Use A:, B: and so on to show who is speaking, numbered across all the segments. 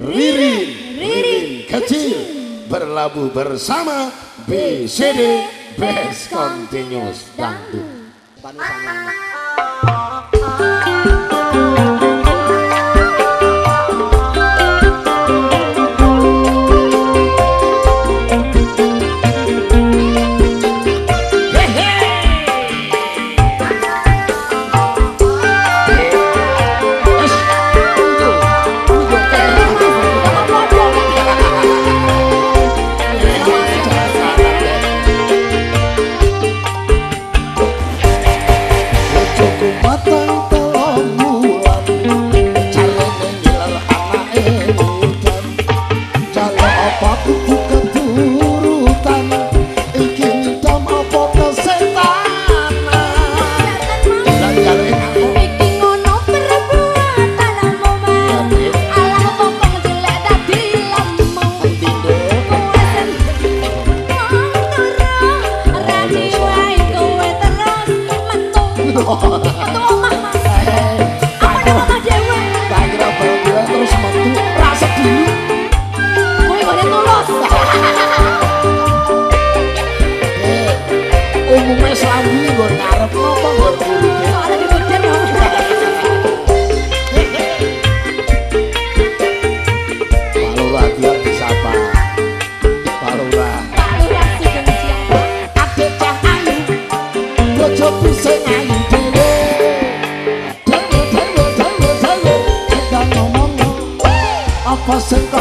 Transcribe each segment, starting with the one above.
A: Ririn Ririn kecil. Berlabuh bersama BCD Best Continuous Dangdut.
B: siapa
C: Cahayu ayu ngomong Apa sih?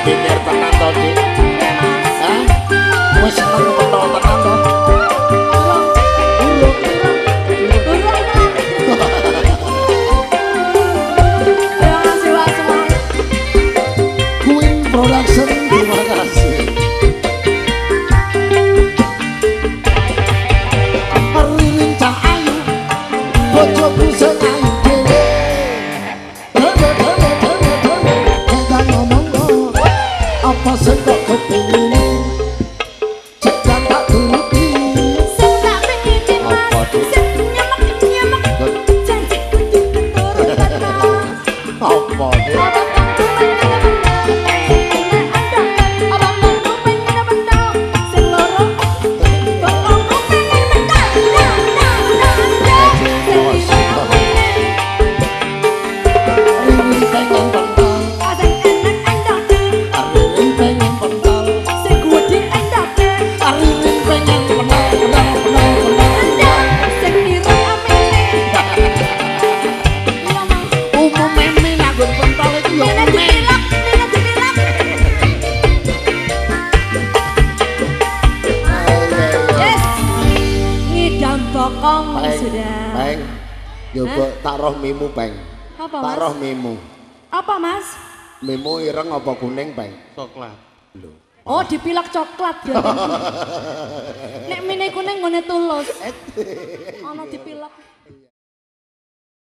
C: Bibir tekan tadi
A: Peng,
C: sudah.
A: Peng. Coba tak roh mimu, Peng.
C: Apa
A: Tak
C: mas?
A: roh mimu.
C: Apa mas?
A: Mimu ireng apa kuning, Peng?
D: Coklat.
A: Lho.
C: Oh dipilak coklat berarti. Nek mine kuning ngene tulus. Ana dipilak.